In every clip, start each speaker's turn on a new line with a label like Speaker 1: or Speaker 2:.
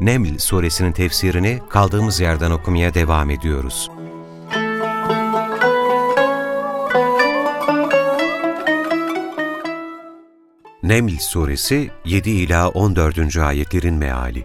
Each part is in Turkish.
Speaker 1: Neml suresinin tefsirini kaldığımız yerden okumaya devam ediyoruz. Neml suresi 7 ila 14. ayetlerin meali.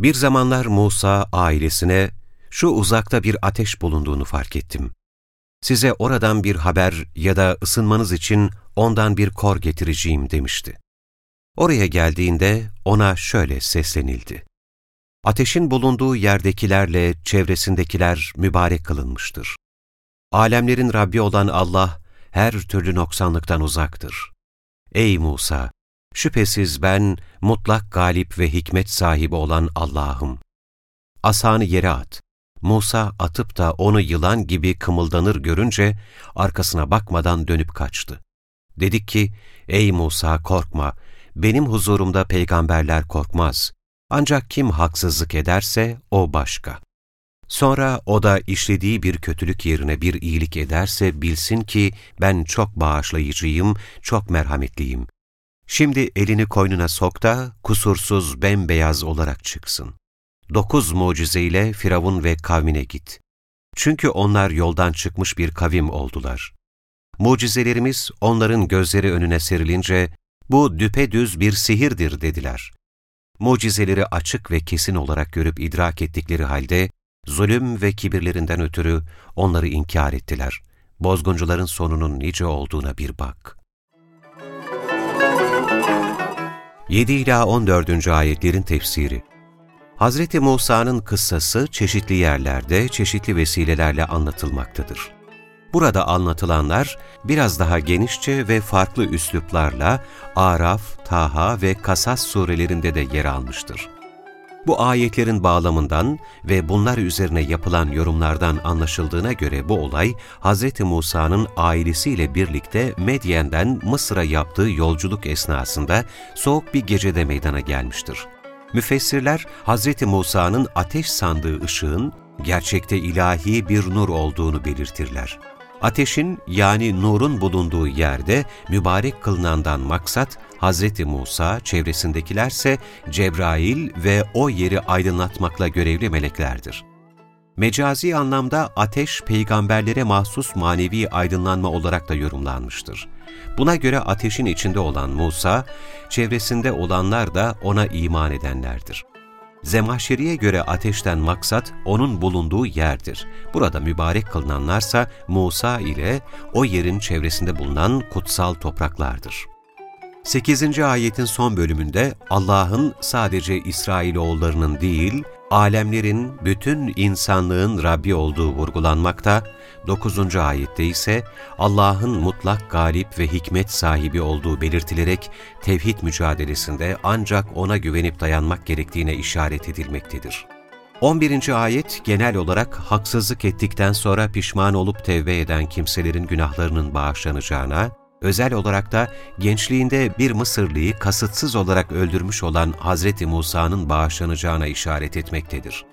Speaker 1: Bir zamanlar Musa ailesine şu uzakta bir ateş bulunduğunu fark ettim size oradan bir haber ya da ısınmanız için ondan bir kor getireceğim demişti. Oraya geldiğinde ona şöyle seslenildi. Ateşin bulunduğu yerdekilerle çevresindekiler mübarek kılınmıştır. Alemlerin Rabbi olan Allah her türlü noksanlıktan uzaktır. Ey Musa! Şüphesiz ben mutlak galip ve hikmet sahibi olan Allah'ım. Asanı yere at. Musa atıp da onu yılan gibi kımıldanır görünce arkasına bakmadan dönüp kaçtı. Dedik ki, ey Musa korkma, benim huzurumda peygamberler korkmaz. Ancak kim haksızlık ederse o başka. Sonra o da işlediği bir kötülük yerine bir iyilik ederse bilsin ki ben çok bağışlayıcıyım, çok merhametliyim. Şimdi elini koynuna sok da kusursuz bembeyaz olarak çıksın dokuz mucizeyle Firavun ve kavmine git. Çünkü onlar yoldan çıkmış bir kavim oldular. Mucizelerimiz onların gözleri önüne serilince, bu düpedüz bir sihirdir dediler. Mucizeleri açık ve kesin olarak görüp idrak ettikleri halde, zulüm ve kibirlerinden ötürü onları inkar ettiler. Bozguncuların sonunun nice olduğuna bir bak. 7 ila 14. ayetlerin tefsiri Hz. Musa'nın kıssası çeşitli yerlerde, çeşitli vesilelerle anlatılmaktadır. Burada anlatılanlar biraz daha genişçe ve farklı üsluplarla Araf, Taha ve Kasas surelerinde de yer almıştır. Bu ayetlerin bağlamından ve bunlar üzerine yapılan yorumlardan anlaşıldığına göre bu olay, Hz. Musa'nın ailesiyle birlikte Medyen'den Mısır'a yaptığı yolculuk esnasında soğuk bir gecede meydana gelmiştir. Müfessirler, Hz. Musa'nın ateş sandığı ışığın gerçekte ilahi bir nur olduğunu belirtirler. Ateşin yani nurun bulunduğu yerde mübarek kılınandan maksat Hz. Musa, çevresindekilerse Cebrail ve o yeri aydınlatmakla görevli meleklerdir. Mecazi anlamda ateş peygamberlere mahsus manevi aydınlanma olarak da yorumlanmıştır. Buna göre ateşin içinde olan Musa, çevresinde olanlar da ona iman edenlerdir. Zemahşeriye göre ateşten maksat onun bulunduğu yerdir. Burada mübarek kılınanlarsa Musa ile o yerin çevresinde bulunan kutsal topraklardır. 8. ayetin son bölümünde Allah'ın sadece İsrailoğullarının değil, alemlerin, bütün insanlığın Rabbi olduğu vurgulanmakta, 9. ayette ise Allah'ın mutlak galip ve hikmet sahibi olduğu belirtilerek tevhid mücadelesinde ancak O'na güvenip dayanmak gerektiğine işaret edilmektedir. 11. ayet genel olarak haksızlık ettikten sonra pişman olup tevbe eden kimselerin günahlarının bağışlanacağına, özel olarak da gençliğinde bir Mısırlıyı kasıtsız olarak öldürmüş olan Hz. Musa'nın bağışlanacağına işaret etmektedir.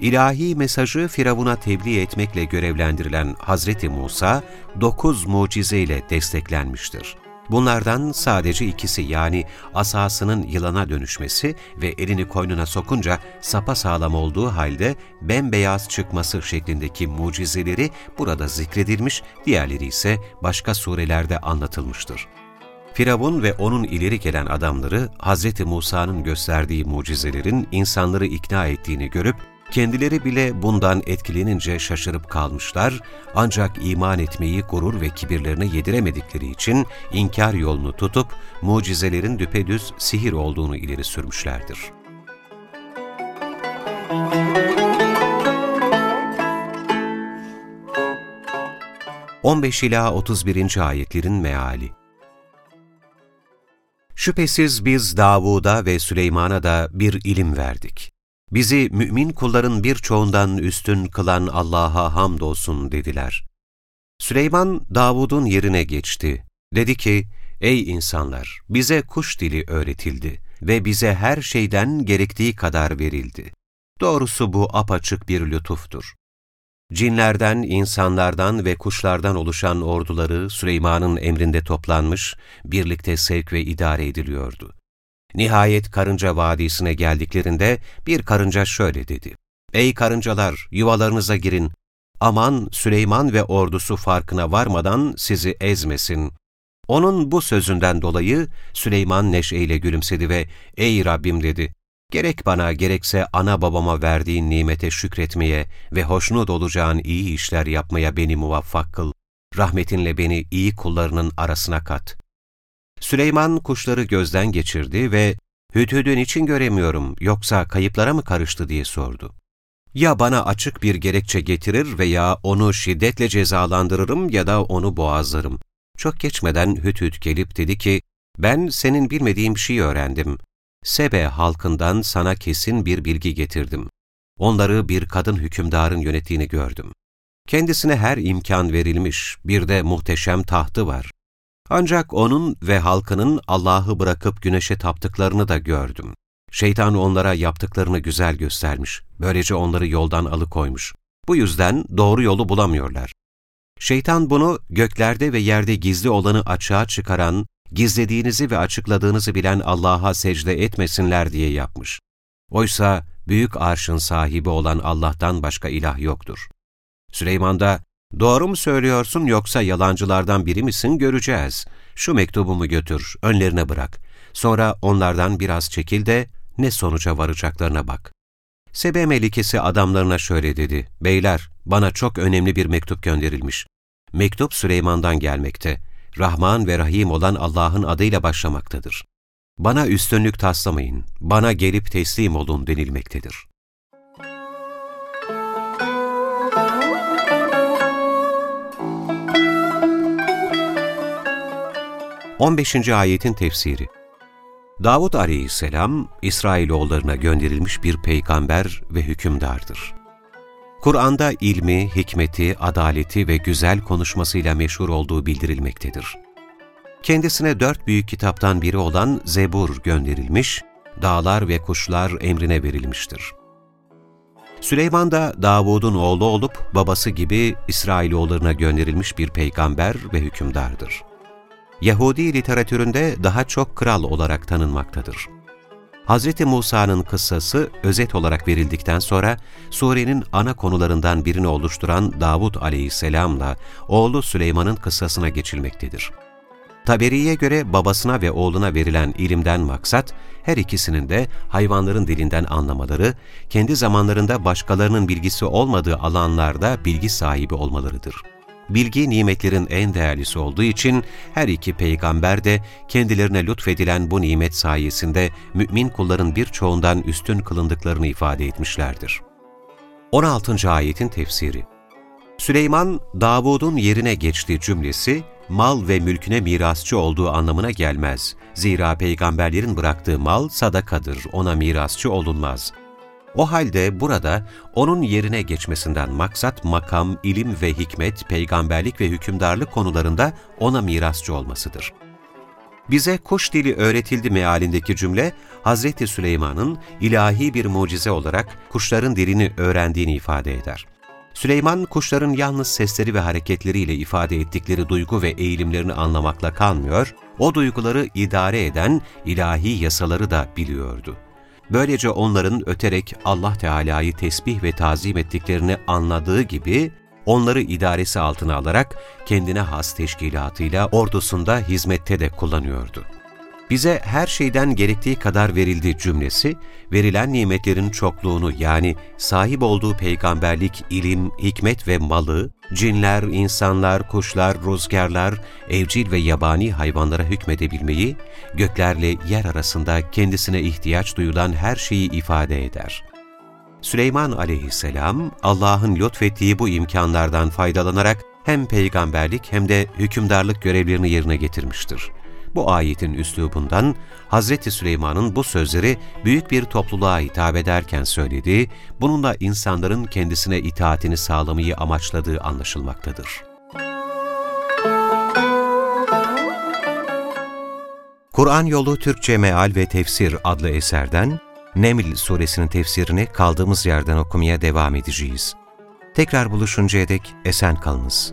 Speaker 1: İlahi mesajı Firavun'a tebliğ etmekle görevlendirilen Hz. Musa, dokuz mucizeyle desteklenmiştir. Bunlardan sadece ikisi yani asasının yılana dönüşmesi ve elini koynuna sokunca sapa sağlam olduğu halde bembeyaz çıkması şeklindeki mucizeleri burada zikredilmiş, diğerleri ise başka surelerde anlatılmıştır. Firavun ve onun ileri gelen adamları Hz. Musa'nın gösterdiği mucizelerin insanları ikna ettiğini görüp Kendileri bile bundan etkilenince şaşırıp kalmışlar, ancak iman etmeyi gurur ve kibirlerine yediremedikleri için inkar yolunu tutup mucizelerin düpedüz sihir olduğunu ileri sürmüşlerdir. On ila 31. ayetlerin meali Şüphesiz biz Davud'a ve Süleyman'a da bir ilim verdik. Bizi mümin kulların birçoğundan üstün kılan Allah'a hamdolsun dediler. Süleyman Davud'un yerine geçti. Dedi ki, Ey insanlar! Bize kuş dili öğretildi ve bize her şeyden gerektiği kadar verildi. Doğrusu bu apaçık bir lütuftur. Cinlerden, insanlardan ve kuşlardan oluşan orduları Süleyman'ın emrinde toplanmış, birlikte sevk ve idare ediliyordu. Nihayet Karınca Vadisi'ne geldiklerinde bir karınca şöyle dedi. Ey karıncalar, yuvalarınıza girin. Aman Süleyman ve ordusu farkına varmadan sizi ezmesin. Onun bu sözünden dolayı Süleyman neşeyle gülümsedi ve ''Ey Rabbim'' dedi. Gerek bana gerekse ana babama verdiğin nimete şükretmeye ve hoşnut olacağın iyi işler yapmaya beni muvaffak kıl. Rahmetinle beni iyi kullarının arasına kat. Süleyman kuşları gözden geçirdi ve ''Hüdhüd'ün için göremiyorum yoksa kayıplara mı karıştı?'' diye sordu. Ya bana açık bir gerekçe getirir veya onu şiddetle cezalandırırım ya da onu boğazlarım. Çok geçmeden Hüdhüd gelip dedi ki, ben senin bilmediğin bir şey öğrendim. Sebe halkından sana kesin bir bilgi getirdim. Onları bir kadın hükümdarın yönettiğini gördüm. Kendisine her imkan verilmiş, bir de muhteşem tahtı var. Ancak onun ve halkının Allah'ı bırakıp güneşe taptıklarını da gördüm. Şeytan onlara yaptıklarını güzel göstermiş. Böylece onları yoldan alıkoymuş. Bu yüzden doğru yolu bulamıyorlar. Şeytan bunu göklerde ve yerde gizli olanı açığa çıkaran, gizlediğinizi ve açıkladığınızı bilen Allah'a secde etmesinler diye yapmış. Oysa büyük arşın sahibi olan Allah'tan başka ilah yoktur. Süleyman da, doğru mu söylüyorsun yoksa yalancılardan biri misin göreceğiz. Şu mektubumu götür, önlerine bırak. Sonra onlardan biraz çekil de ne sonuca varacaklarına bak. Sebe Melikesi adamlarına şöyle dedi, Beyler, bana çok önemli bir mektup gönderilmiş. Mektup Süleyman'dan gelmekte. Rahman ve Rahim olan Allah'ın adıyla başlamaktadır. Bana üstünlük taslamayın, bana gelip teslim olun denilmektedir. 15. ayetin tefsiri Davud aleyhisselam, İsrailoğullarına gönderilmiş bir peygamber ve hükümdardır. Kur'an'da ilmi, hikmeti, adaleti ve güzel konuşmasıyla meşhur olduğu bildirilmektedir. Kendisine dört büyük kitaptan biri olan Zebur gönderilmiş, dağlar ve kuşlar emrine verilmiştir. Süleyman da Davud'un oğlu olup babası gibi İsrailoğullarına gönderilmiş bir peygamber ve hükümdardır. Yahudi literatüründe daha çok kral olarak tanınmaktadır. Hz. Musa'nın kıssası özet olarak verildikten sonra surenin ana konularından birini oluşturan Davud aleyhisselamla oğlu Süleyman'ın kıssasına geçilmektedir. Taberi'ye göre babasına ve oğluna verilen ilimden maksat, her ikisinin de hayvanların dilinden anlamaları, kendi zamanlarında başkalarının bilgisi olmadığı alanlarda bilgi sahibi olmalarıdır bilgi nimetlerin en değerlisi olduğu için her iki peygamber de kendilerine lütfedilen bu nimet sayesinde mümin kulların birçoğundan üstün kılındıklarını ifade etmişlerdir. 16. ayetin tefsiri Süleyman, Davud'un yerine geçtiği cümlesi, mal ve mülküne mirasçı olduğu anlamına gelmez. Zira peygamberlerin bıraktığı mal sadakadır, ona mirasçı olunmaz. O halde burada onun yerine geçmesinden maksat makam, ilim ve hikmet, peygamberlik ve hükümdarlık konularında ona mirasçı olmasıdır. Bize kuş dili öğretildi mealindeki cümle, Hazreti Süleyman'ın ilahi bir mucize olarak kuşların dilini öğrendiğini ifade eder. Süleyman, kuşların yalnız sesleri ve hareketleriyle ifade ettikleri duygu ve eğilimlerini anlamakla kalmıyor, o duyguları idare eden ilahi yasaları da biliyordu. Böylece onların öterek Allah Teala'yı tesbih ve tazim ettiklerini anladığı gibi, onları idaresi altına alarak kendine has teşkilatıyla ordusunda hizmette de kullanıyordu. Bize her şeyden gerektiği kadar verildi cümlesi, verilen nimetlerin çokluğunu yani sahip olduğu peygamberlik, ilim, hikmet ve malı, cinler, insanlar, kuşlar, rüzgarlar, evcil ve yabani hayvanlara hükmedebilmeyi, göklerle yer arasında kendisine ihtiyaç duyulan her şeyi ifade eder. Süleyman aleyhisselam, Allah'ın lütfettiği bu imkanlardan faydalanarak hem peygamberlik hem de hükümdarlık görevlerini yerine getirmiştir. Bu ayetin üslubundan Hazreti Süleyman'ın bu sözleri büyük bir topluluğa hitap ederken söylediği, bununla insanların kendisine itaatini sağlamayı amaçladığı anlaşılmaktadır. Kur'an Yolu Türkçe Meal ve Tefsir adlı eserden Neml suresinin tefsirini kaldığımız yerden okumaya devam edeceğiz. Tekrar buluşuncaya dek esen kalınız.